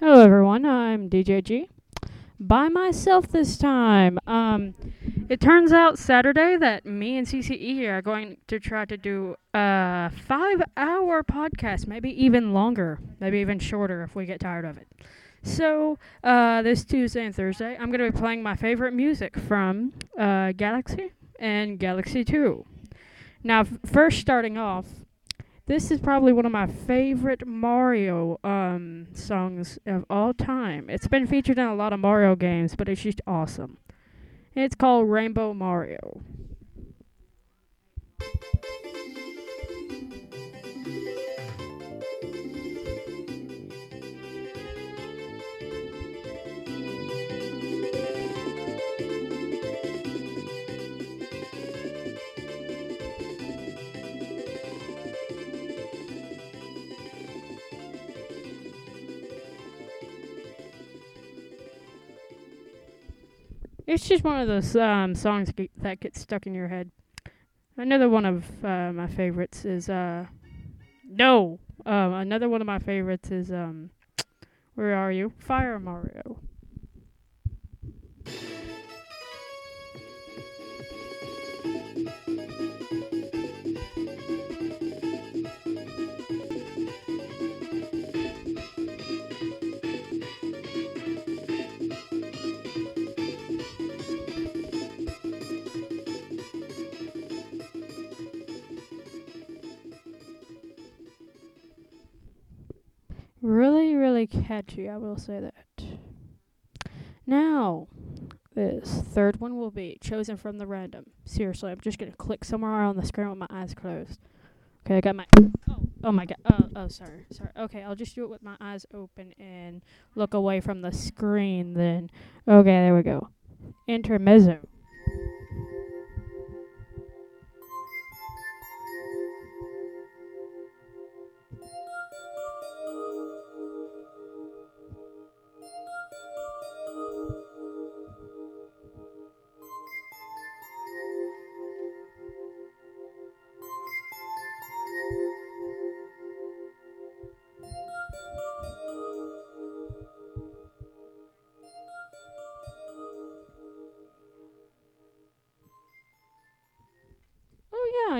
Hello, everyone. I'm DJG. By myself this time. Um, it turns out Saturday that me and CCE are going to try to do a five-hour podcast, maybe even longer, maybe even shorter if we get tired of it. So, uh, this Tuesday and Thursday, I'm going to be playing my favorite music from uh, Galaxy and Galaxy 2. Now, first starting off, this is probably one of my favorite Mario um, songs of all time. It's been featured in a lot of Mario games, but it's just awesome. It's called Rainbow Mario. It's just one of those um, songs that gets stuck in your head. Another one of uh, my favorites is uh, no. Um, another one of my favorites is um, where are you? Fire Mario. Really, catchy, I will say that. Now, this third one will be chosen from the random. Seriously, I'm just gonna click somewhere on the screen with my eyes closed. Okay, I got my. Oh, oh my god. Oh, oh, sorry, sorry. Okay, I'll just do it with my eyes open and look away from the screen. Then, okay, there we go. Intermezzo.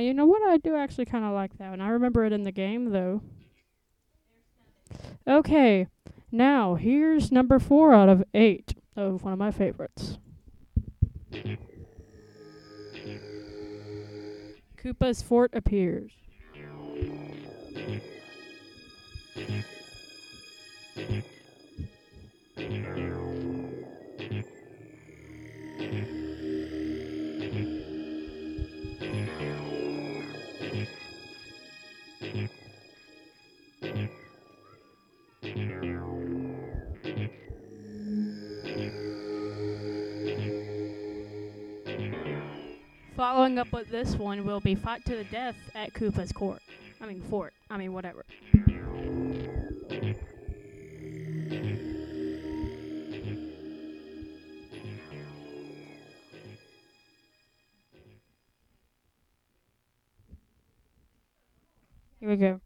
You know what? I do actually kind of like that one. I remember it in the game though. Okay, now here's number four out of eight of one of my favorites. Koopa's fort appears. Following up with this one will be Fight to the Death at Koopa's court. I mean, fort. I mean, whatever. Here we go.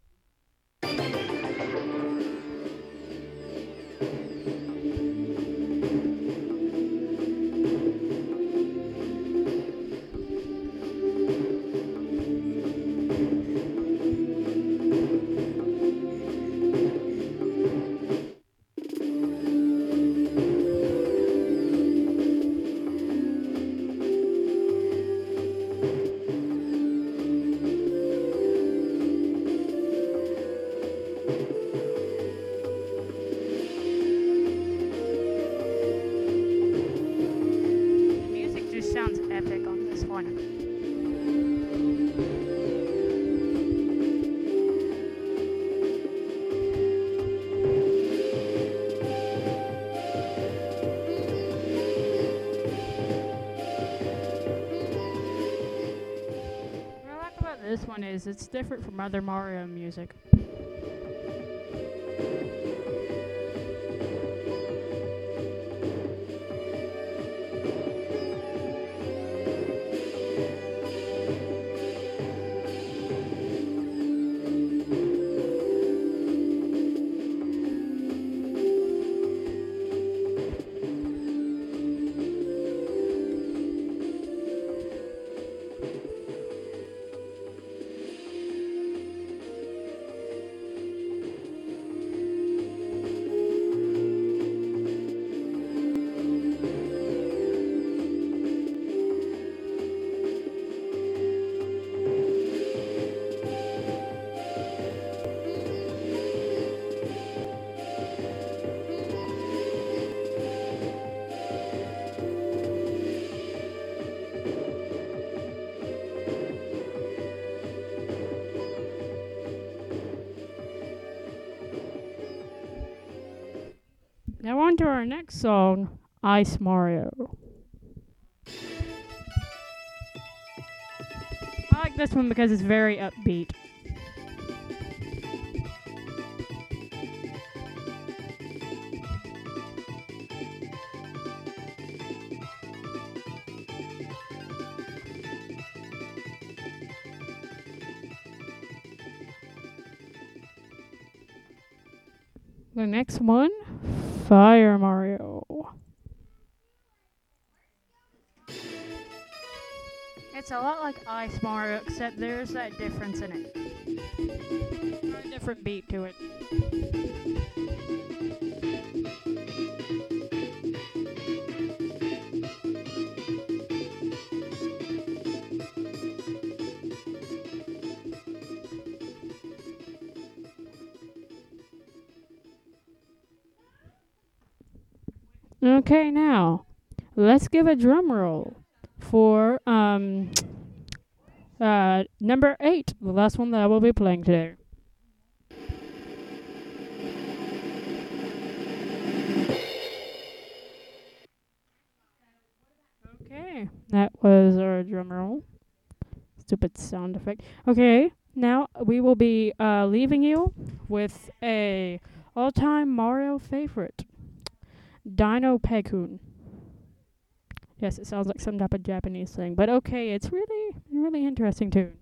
Is it's different from other Mario music. On to our next song, Ice Mario. I like this one because it's very upbeat. The next one, Fire Mario. It's a lot like Ice Mario, except there's that difference in it. Or a different beat to it. Okay, now let's give a drum roll for um uh number eight, the last one that I will be playing today. Okay, that was our drum roll. Stupid sound effect. Okay, now we will be uh leaving you with a all-time Mario favorite. Dino Pakkun. Yes, it sounds like some type of Japanese thing, but okay, it's really, really interesting tune.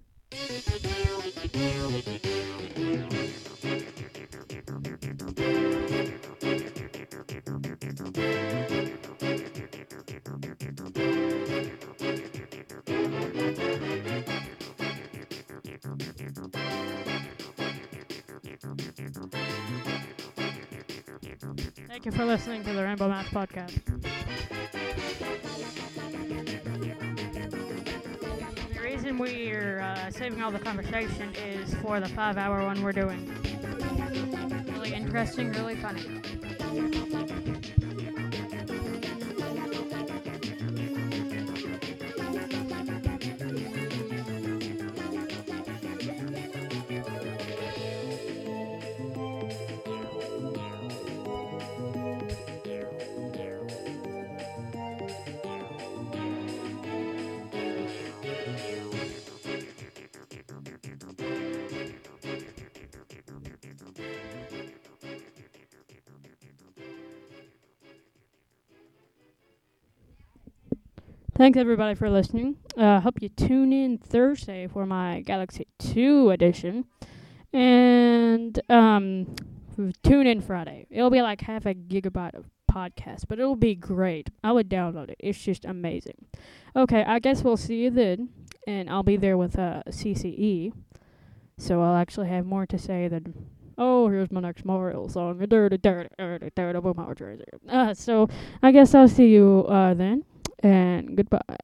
Thank you for listening to the Rainbow Math Podcast. The reason we're uh, saving all the conversation is for the five hour one we're doing. Really interesting, really funny. Thanks everybody for listening. Uh, hope you tune in Thursday for my Galaxy 2 edition. And um, tune in Friday. It'll be like half a gigabyte of podcast, but it'll be great. I would download it. It's just amazing. Okay, I guess we'll see you then. And I'll be there with uh, CCE. So I'll actually have more to say than oh, here's my next Mario song. Uh, so I guess I'll see you uh, then and goodbye.